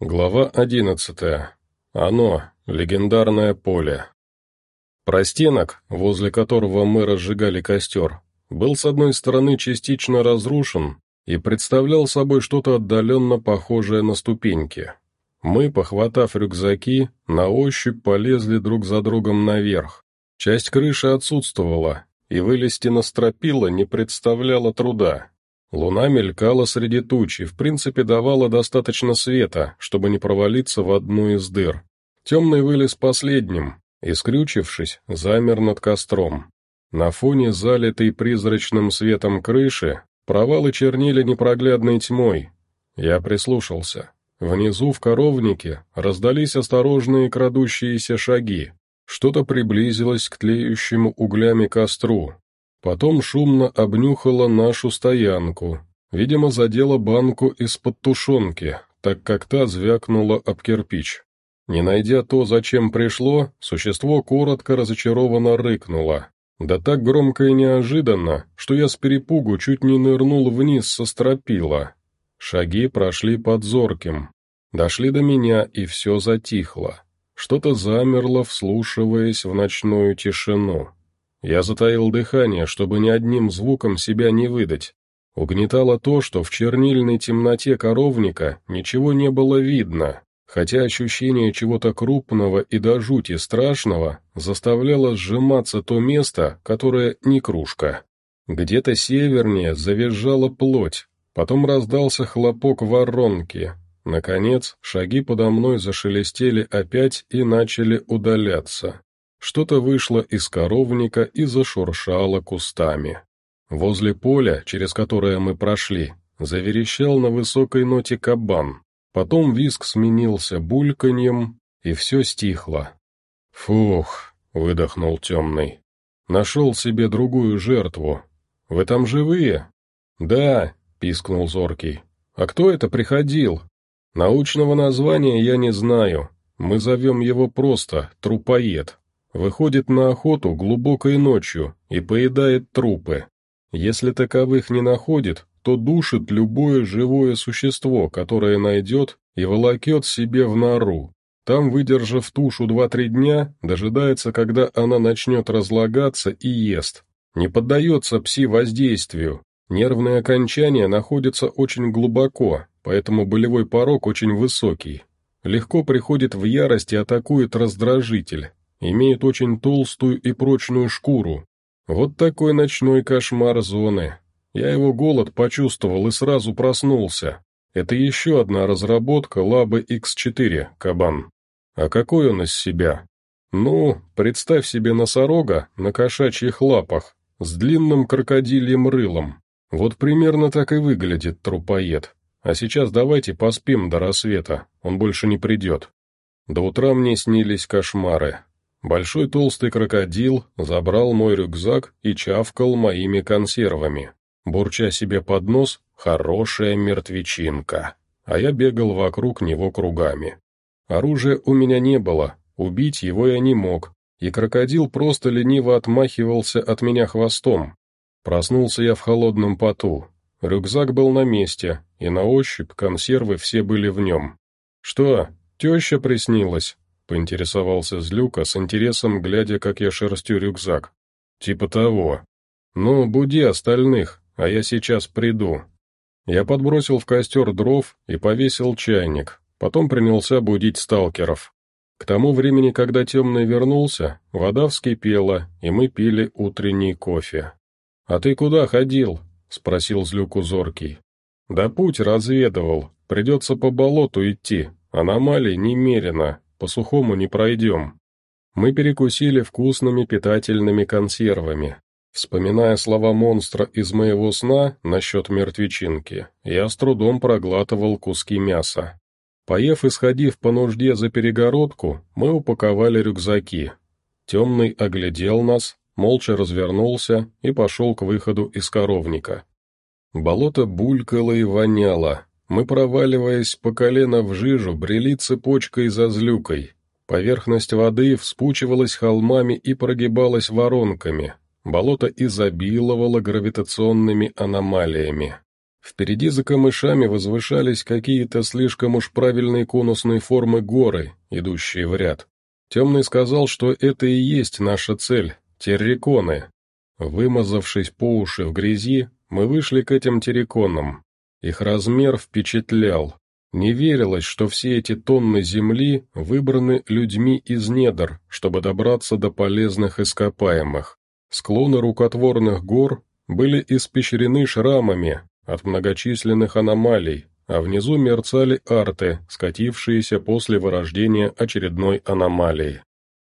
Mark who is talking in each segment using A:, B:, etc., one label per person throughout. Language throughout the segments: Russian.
A: Глава одиннадцатая. Оно, легендарное поле. Простенок, возле которого мы разжигали костер, был с одной стороны частично разрушен и представлял собой что-то отдаленно похожее на ступеньки. Мы, похватав рюкзаки, на ощупь полезли друг за другом наверх. Часть крыши отсутствовала, и вылезти на стропила не представляло труда. Луна мелькала среди туч и, в принципе, давала достаточно света, чтобы не провалиться в одну из дыр. Темный вылез последним и, скрючившись, замер над костром. На фоне залитой призрачным светом крыши провалы чернили непроглядной тьмой. Я прислушался. Внизу в коровнике раздались осторожные крадущиеся шаги. Что-то приблизилось к тлеющему углями костру, Потом шумно обнюхала нашу стоянку. Видимо, задела банку из-под тушенки, так как та звякнула об кирпич. Не найдя то, зачем пришло, существо коротко разочарованно рыкнуло. Да так громко и неожиданно, что я с перепугу чуть не нырнул вниз со стропила. Шаги прошли под зорким. Дошли до меня, и все затихло. Что-то замерло, вслушиваясь в ночную тишину. Я затаил дыхание, чтобы ни одним звуком себя не выдать. Угнетало то, что в чернильной темноте коровника ничего не было видно, хотя ощущение чего-то крупного и до жути страшного заставляло сжиматься то место, которое не кружка. Где-то севернее завизжала плоть, потом раздался хлопок воронки. Наконец, шаги подо мной зашелестели опять и начали удаляться. Что-то вышло из коровника и зашуршало кустами. Возле поля, через которое мы прошли, заверещал на высокой ноте кабан. Потом виск сменился бульканьем, и все стихло. «Фух!» — выдохнул темный. «Нашел себе другую жертву. Вы там живые?» «Да», — пискнул зоркий. «А кто это приходил?» «Научного названия я не знаю. Мы зовем его просто «трупоед». Выходит на охоту глубокой ночью и поедает трупы. Если таковых не находит, то душит любое живое существо, которое найдет и волокет себе в нору. Там, выдержав тушу два-три дня, дожидается, когда она начнет разлагаться и ест. Не поддается пси-воздействию. Нервные окончания находятся очень глубоко, поэтому болевой порог очень высокий. Легко приходит в ярость и атакует раздражитель имеет очень толстую и прочную шкуру. Вот такой ночной кошмар зоны. Я его голод почувствовал и сразу проснулся. Это еще одна разработка Лабы X4, кабан. А какой он из себя? Ну, представь себе носорога на кошачьих лапах, с длинным крокодильем рылом. Вот примерно так и выглядит трупоед. А сейчас давайте поспим до рассвета, он больше не придет. До утра мне снились кошмары. Большой толстый крокодил забрал мой рюкзак и чавкал моими консервами, бурча себе под нос «хорошая мертвечинка», а я бегал вокруг него кругами. Оружия у меня не было, убить его я не мог, и крокодил просто лениво отмахивался от меня хвостом. Проснулся я в холодном поту. Рюкзак был на месте, и на ощупь консервы все были в нем. «Что, теща приснилась?» Поинтересовался Злюка с интересом, глядя, как я шерстю рюкзак. «Типа того. Ну, буди остальных, а я сейчас приду». Я подбросил в костер дров и повесил чайник, потом принялся будить сталкеров. К тому времени, когда темный вернулся, вода вскипела, и мы пили утренний кофе. «А ты куда ходил?» — спросил Злюку зоркий. «Да путь разведывал, придется по болоту идти, аномалий немерено, по-сухому не пройдем. Мы перекусили вкусными питательными консервами. Вспоминая слова монстра из моего сна насчет мертвечинки, я с трудом проглатывал куски мяса. Поев и сходив по нужде за перегородку, мы упаковали рюкзаки. Темный оглядел нас, молча развернулся и пошел к выходу из коровника. Болото булькало и воняло, мы, проваливаясь по колено в жижу, брели цепочкой за злюкой. Поверхность воды вспучивалась холмами и прогибалась воронками. Болото изобиловало гравитационными аномалиями. Впереди за камышами возвышались какие-то слишком уж правильные конусные формы горы, идущие в ряд. Темный сказал, что это и есть наша цель — терриконы. Вымазавшись по уши в грязи, мы вышли к этим терриконам. Их размер впечатлял. Не верилось, что все эти тонны земли выбраны людьми из недр, чтобы добраться до полезных ископаемых. Склоны рукотворных гор были испещрены шрамами от многочисленных аномалий, а внизу мерцали арты, скатившиеся после вырождения очередной аномалии.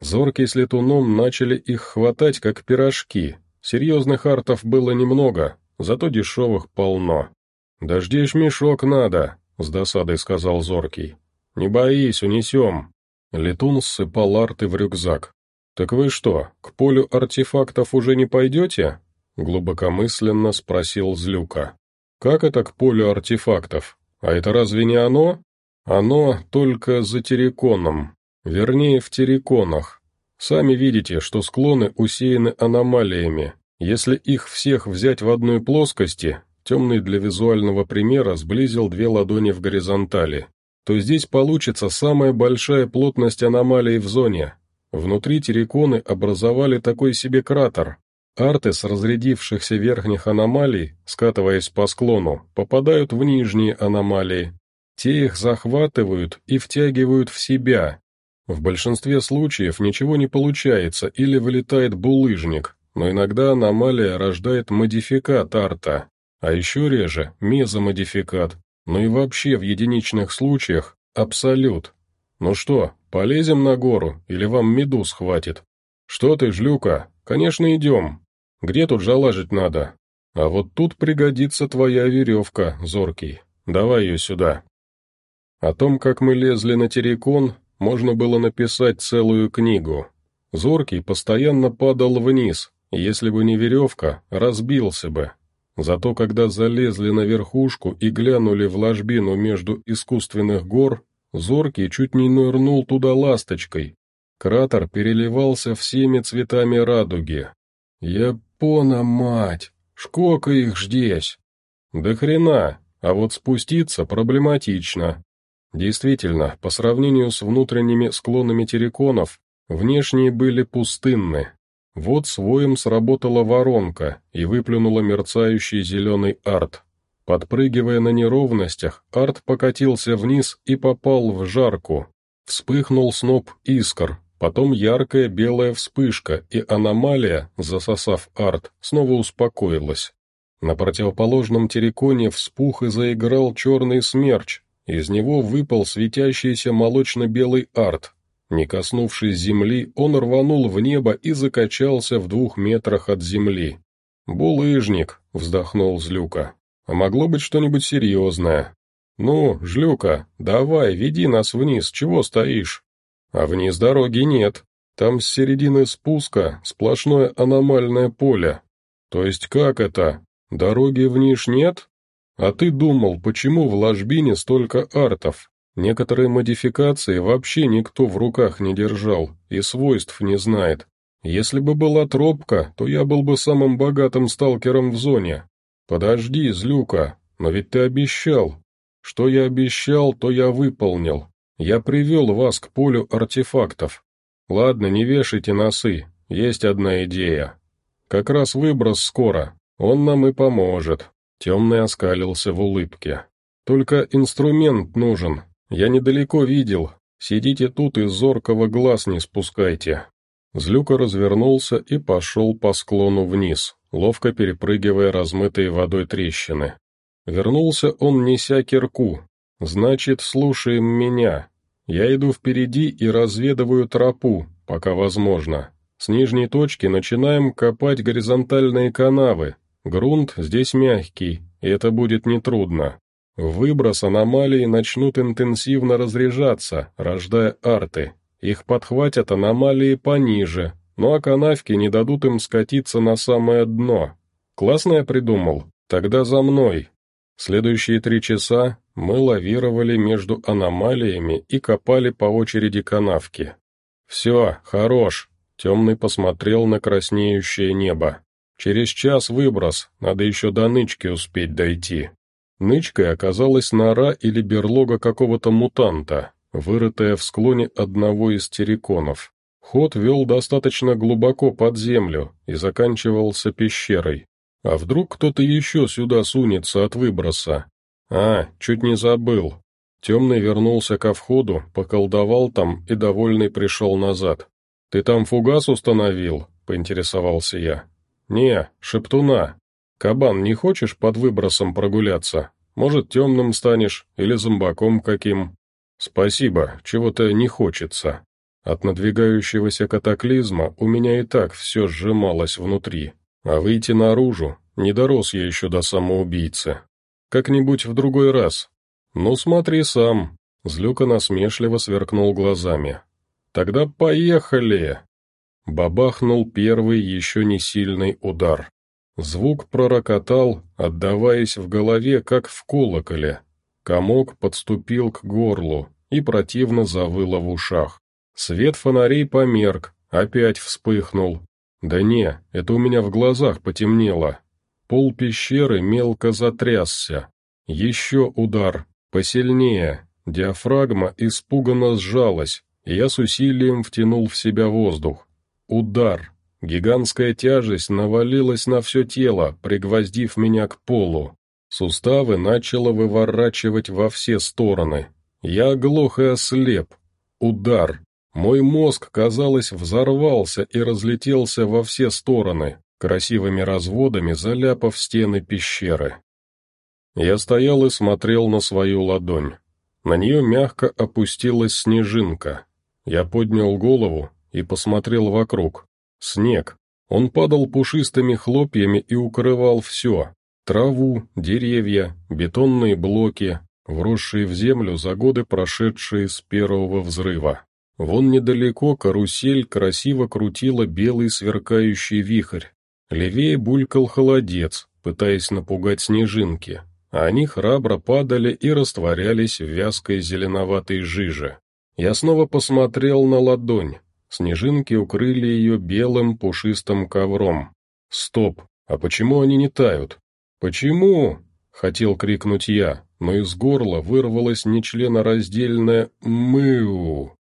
A: Зорки с летуном начали их хватать, как пирожки. Серьезных артов было немного, зато дешевых полно. «Дождешь мешок надо», — с досадой сказал Зоркий. «Не боись, унесем». Летун ссыпал арты в рюкзак. «Так вы что, к полю артефактов уже не пойдете?» Глубокомысленно спросил Злюка. «Как это к полю артефактов? А это разве не оно?» «Оно только за терриконом. Вернее, в терриконах. Сами видите, что склоны усеяны аномалиями. Если их всех взять в одной плоскости, Темный для визуального примера сблизил две ладони в горизонтали. То здесь получится самая большая плотность аномалий в зоне. Внутри терриконы образовали такой себе кратер. Арты с разрядившихся верхних аномалий, скатываясь по склону, попадают в нижние аномалии. Те их захватывают и втягивают в себя. В большинстве случаев ничего не получается или вылетает булыжник, но иногда аномалия рождает модификат арта, а еще реже мезомодификат, ну и вообще в единичных случаях абсолют. Ну что, полезем на гору или вам медуз хватит? Что ты, жлюка, конечно идем. Где тут жалажить надо? А вот тут пригодится твоя веревка, зоркий. Давай ее сюда. О том, как мы лезли на террикон, можно было написать целую книгу. Зоркий постоянно падал вниз, если бы не веревка, разбился бы. Зато когда залезли на верхушку и глянули в ложбину между искусственных гор, Зоркий чуть не нырнул туда ласточкой. Кратер переливался всеми цветами радуги. «Япона, мать! Шкока их здесь!» «Да хрена, а вот спуститься проблематично». Действительно, по сравнению с внутренними склонами терриконов, внешние были пустынны, вот своим сработала воронка и выплюнула мерцающий зеленый арт. Подпрыгивая на неровностях, арт покатился вниз и попал в жарку. Вспыхнул сноп искр, потом яркая белая вспышка, и аномалия, засосав арт, снова успокоилась. На противоположном терриконе вспух и заиграл черный смерч, из него выпал светящийся молочно-белый арт, не коснувшись земли, он рванул в небо и закачался в двух метрах от земли. «Булыжник», — вздохнул Злюка. «А могло быть что-нибудь серьезное?» «Ну, Жлюка, давай, веди нас вниз, чего стоишь?» «А вниз дороги нет. Там с середины спуска сплошное аномальное поле. То есть как это? Дороги вниз нет? А ты думал, почему в ложбине столько артов? Некоторые модификации вообще никто в руках не держал и свойств не знает. Если бы была тропка, то я был бы самым богатым сталкером в зоне. Подожди, злюка, но ведь ты обещал. Что я обещал, то я выполнил. Я привел вас к полю артефактов. Ладно, не вешайте носы, есть одна идея. Как раз выброс скоро, он нам и поможет. Темный оскалился в улыбке. Только инструмент нужен, я недалеко видел. Сидите тут и зоркого глаз не спускайте». Злюка развернулся и пошел по склону вниз, ловко перепрыгивая размытые водой трещины. Вернулся он, неся кирку. «Значит, слушаем меня. Я иду впереди и разведываю тропу, пока возможно. С нижней точки начинаем копать горизонтальные канавы. Грунт здесь мягкий, и это будет нетрудно. Выброс аномалии начнут интенсивно разряжаться, рождая арты. Их подхватят аномалии пониже, ну а канавки не дадут им скатиться на самое дно. Классно я придумал? Тогда за мной. Следующие три часа мы лавировали между аномалиями и копали по очереди канавки. «Все, хорош», — темный посмотрел на краснеющее небо. «Через час выброс, надо еще до нычки успеть дойти». Нычкой оказалась нора или берлога какого-то мутанта, вырытая в склоне одного из терриконов. Ход вел достаточно глубоко под землю и заканчивался пещерой. А вдруг кто-то еще сюда сунется от выброса? А, чуть не забыл. Темный вернулся ко входу, поколдовал там и довольный пришел назад. «Ты там фугас установил?» — поинтересовался я. «Не, шептуна. Кабан, не хочешь под выбросом прогуляться? Может, темным станешь или зомбаком каким?» «Спасибо, чего-то не хочется. От надвигающегося катаклизма у меня и так все сжималось внутри. А выйти наружу, не дорос я еще до самоубийцы. Как-нибудь в другой раз. Ну смотри сам. Злюка насмешливо сверкнул глазами. Тогда поехали. Бабахнул первый еще не сильный удар. Звук пророкотал, отдаваясь в голове, как в колоколе. Комок подступил к горлу и противно завыло в ушах. Свет фонарей померк, опять вспыхнул, да не, это у меня в глазах потемнело. Пол пещеры мелко затрясся. Еще удар, посильнее. Диафрагма испуганно сжалась, и я с усилием втянул в себя воздух. Удар. Гигантская тяжесть навалилась на все тело, пригвоздив меня к полу. Суставы начало выворачивать во все стороны. Я оглох и ослеп. Удар. Мой мозг, казалось, взорвался и разлетелся во все стороны, красивыми разводами заляпав стены пещеры. Я стоял и смотрел на свою ладонь. На нее мягко опустилась снежинка. Я поднял голову и посмотрел вокруг. Снег. Он падал пушистыми хлопьями и укрывал все. Траву, деревья, бетонные блоки, вросшие в землю за годы, прошедшие с первого взрыва. Вон недалеко карусель красиво крутила белый сверкающий вихрь. Левее булькал холодец, пытаясь напугать снежинки, а они храбро падали и растворялись в вязкой зеленоватой жиже. Я снова посмотрел на ладонь. Снежинки укрыли ее белым пушистым ковром. Стоп, а почему они не тают? Почему? Хотел крикнуть я, но из горла вырвалось нечленораздельное «мыу».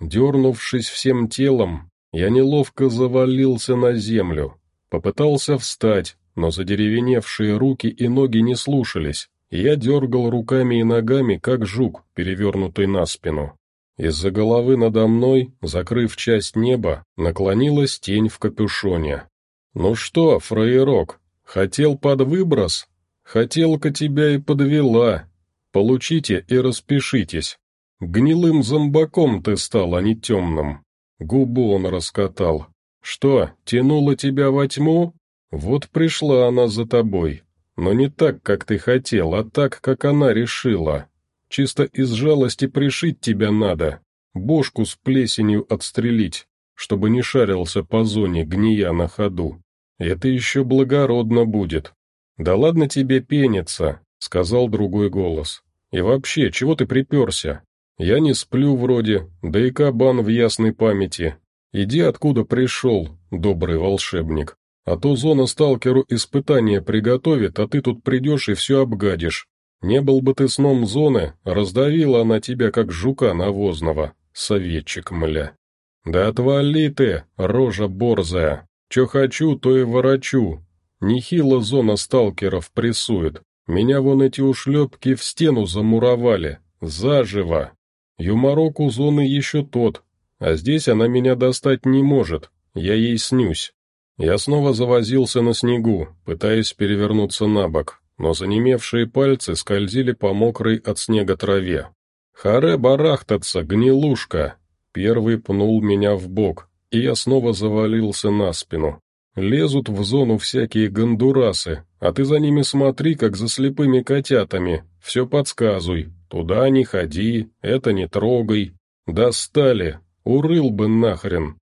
A: Дернувшись всем телом, я неловко завалился на землю. Попытался встать, но задеревеневшие руки и ноги не слушались, я дергал руками и ногами, как жук, перевернутый на спину. Из-за головы надо мной, закрыв часть неба, наклонилась тень в капюшоне. «Ну что, фраерок, хотел под выброс? Хотелка тебя и подвела. Получите и распишитесь». Гнилым зомбаком ты стал, а не темным. Губу он раскатал. Что, тянула тебя во тьму? Вот пришла она за тобой. Но не так, как ты хотел, а так, как она решила. Чисто из жалости пришить тебя надо. Бошку с плесенью отстрелить, чтобы не шарился по зоне, гния на ходу. Это еще благородно будет. Да ладно тебе пениться, сказал другой голос. И вообще, чего ты приперся? Я не сплю вроде, да и кабан в ясной памяти. Иди откуда пришел, добрый волшебник. А то зона сталкеру испытания приготовит, а ты тут придешь и все обгадишь. Не был бы ты сном зоны, раздавила она тебя, как жука навозного, советчик, мля. Да отвали ты, рожа борзая. Че хочу, то и ворочу. Нехило зона сталкеров прессует. Меня вон эти ушлепки в стену замуровали. Заживо. Юморок у зоны еще тот, а здесь она меня достать не может, я ей снюсь. Я снова завозился на снегу, пытаясь перевернуться на бок, но занемевшие пальцы скользили по мокрой от снега траве. «Харе барахтаться, гнилушка!» Первый пнул меня в бок, и я снова завалился на спину. Лезут в зону всякие гондурасы, а ты за ними смотри, как за слепыми котятами, все подсказуй, Туда не ходи, это не трогай. Достали, урыл бы нахрен.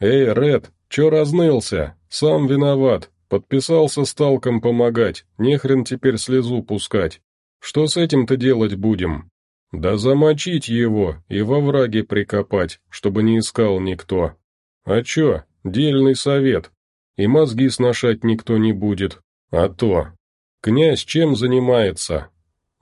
A: Эй, Ред, чё разнылся? Сам виноват. Подписался с Талком помогать, нехрен теперь слезу пускать. Что с этим-то делать будем? Да замочить его и во враге прикопать, чтобы не искал никто. А чё, дельный совет. И мозги сношать никто не будет. А то. Князь чем занимается?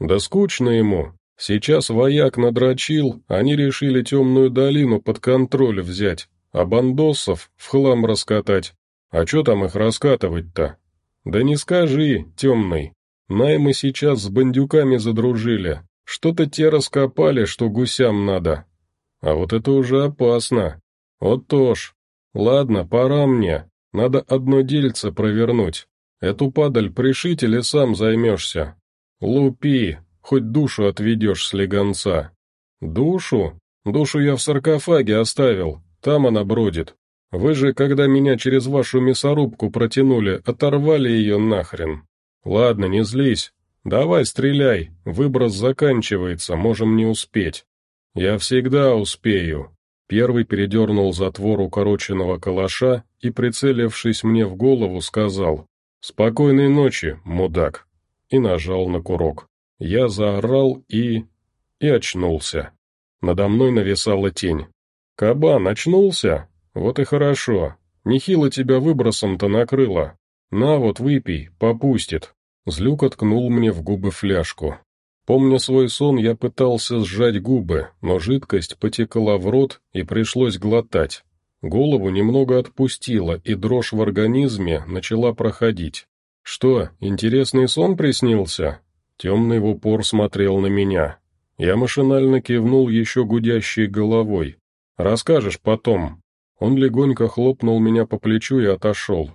A: Да скучно ему. Сейчас вояк надрочил, они решили темную долину под контроль взять, а бандосов в хлам раскатать. А чё там их раскатывать-то? Да не скажи, темный. Наймы сейчас с бандюками задружили. Что-то те раскопали, что гусям надо. А вот это уже опасно. Вот то. Ладно, пора мне. Надо одно дельце провернуть. Эту падаль пришить или сам займешься? Лупи, хоть душу отведешь с легонца. Душу? Душу я в саркофаге оставил, там она бродит. Вы же, когда меня через вашу мясорубку протянули, оторвали ее нахрен. Ладно, не злись. Давай, стреляй, выброс заканчивается, можем не успеть. Я всегда успею. Первый передернул затвор укороченного калаша и, прицелившись мне в голову, сказал «Спокойной ночи, мудак!» и нажал на курок. Я заорал и... и очнулся. Надо мной нависала тень. «Кабан, очнулся? Вот и хорошо. Нехило тебя выбросом-то накрыло. На вот, выпей, попустит». Злюк откнул мне в губы фляжку. Помня свой сон, я пытался сжать губы, но жидкость потекла в рот и пришлось глотать. Голову немного отпустило, и дрожь в организме начала проходить. «Что, интересный сон приснился?» Темный в упор смотрел на меня. Я машинально кивнул еще гудящей головой. «Расскажешь потом». Он легонько хлопнул меня по плечу и отошел.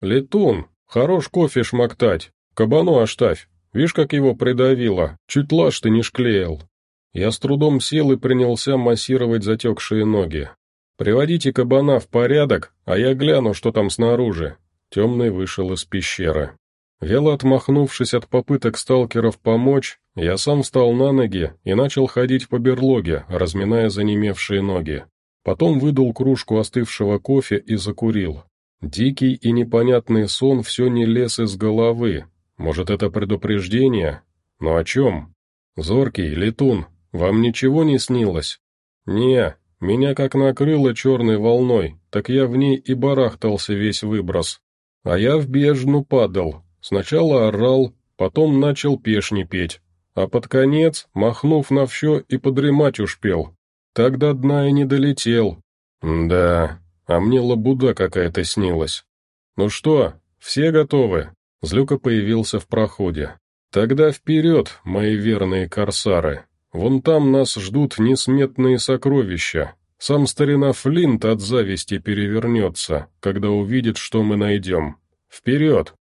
A: «Летун, хорош кофе шмактать. Кабану оставь. Вишь, как его придавило. Чуть лаж ты не шклеил». Я с трудом сел и принялся массировать затекшие ноги. «Приводите кабана в порядок, а я гляну, что там снаружи». Темный вышел из пещеры. Вело отмахнувшись от попыток сталкеров помочь, я сам встал на ноги и начал ходить по берлоге, разминая занемевшие ноги. Потом выдал кружку остывшего кофе и закурил. Дикий и непонятный сон все не лез из головы. Может, это предупреждение? Но о чем? Зоркий, летун, вам ничего не снилось? Не, меня как накрыло черной волной, так я в ней и барахтался весь выброс. А я в бездну падал, Сначала орал, потом начал пешни петь, а под конец, махнув на все, и подремать успел. Так до дна и не долетел. Да, а мне лабуда какая-то снилась. Ну что, все готовы? Злюка появился в проходе. Тогда вперед, мои верные корсары. Вон там нас ждут несметные сокровища. Сам старина Флинт от зависти перевернется, когда увидит, что мы найдем. Вперед!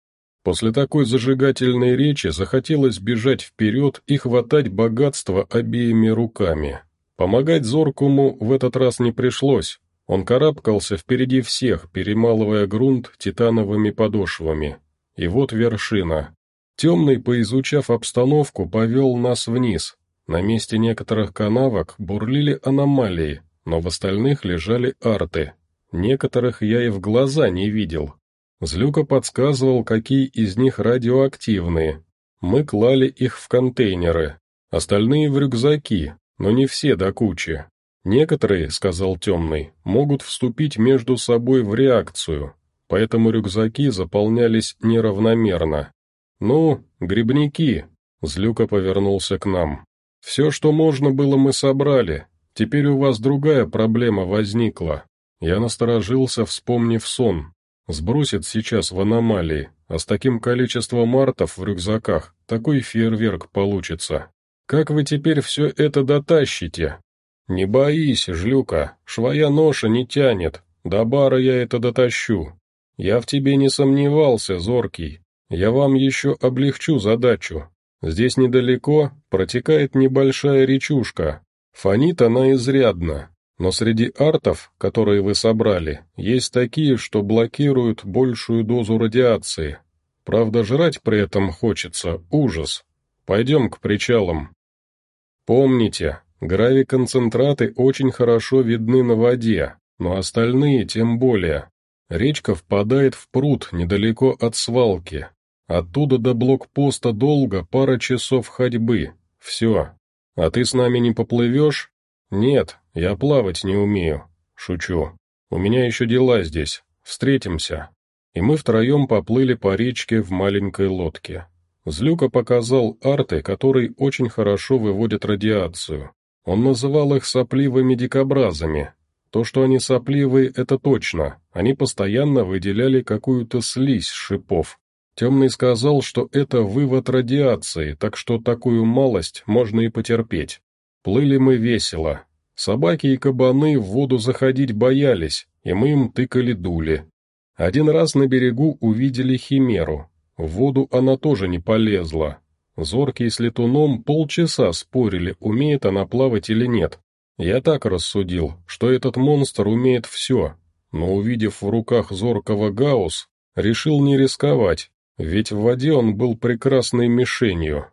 A: После такой зажигательной речи захотелось бежать вперед и хватать богатство обеими руками. Помогать Зоркому в этот раз не пришлось. Он карабкался впереди всех, перемалывая грунт титановыми подошвами. И вот вершина. Темный, поизучав обстановку, повел нас вниз. На месте некоторых канавок бурлили аномалии, но в остальных лежали арты. Некоторых я и в глаза не видел, Злюка подсказывал, какие из них радиоактивные. Мы клали их в контейнеры, остальные в рюкзаки, но не все до кучи. Некоторые, сказал Темный, могут вступить между собой в реакцию, поэтому рюкзаки заполнялись неравномерно. «Ну, грибники», — Злюка повернулся к нам. «Все, что можно было, мы собрали. Теперь у вас другая проблема возникла». Я насторожился, вспомнив сон, Сбросит сейчас в аномалии, а с таким количеством артов в рюкзаках такой фейерверк получится. Как вы теперь все это дотащите? Не боись, жлюка, швоя ноша не тянет, до бара я это дотащу. Я в тебе не сомневался, зоркий. Я вам еще облегчу задачу. Здесь недалеко протекает небольшая речушка. Фонит она изрядно, но среди артов, которые вы собрали, есть такие, что блокируют большую дозу радиации. Правда, жрать при этом хочется, ужас. Пойдем к причалам. Помните, гравиконцентраты очень хорошо видны на воде, но остальные тем более. Речка впадает в пруд недалеко от свалки. Оттуда до блокпоста долго пара часов ходьбы. Все. А ты с нами не поплывешь? Нет, я плавать не умею. Шучу. У меня еще дела здесь. Встретимся. И мы втроем поплыли по речке в маленькой лодке. Злюка показал арты, которые очень хорошо выводят радиацию. Он называл их сопливыми дикобразами. То, что они сопливые, это точно. Они постоянно выделяли какую-то слизь шипов. Темный сказал, что это вывод радиации, так что такую малость можно и потерпеть. Плыли мы весело. Собаки и кабаны в воду заходить боялись, и мы им тыкали-дули. Один раз на берегу увидели химеру, в воду она тоже не полезла. Зоркий с летуном полчаса спорили, умеет она плавать или нет. Я так рассудил, что этот монстр умеет все, но увидев в руках зоркого гаусс, решил не рисковать, ведь в воде он был прекрасной мишенью.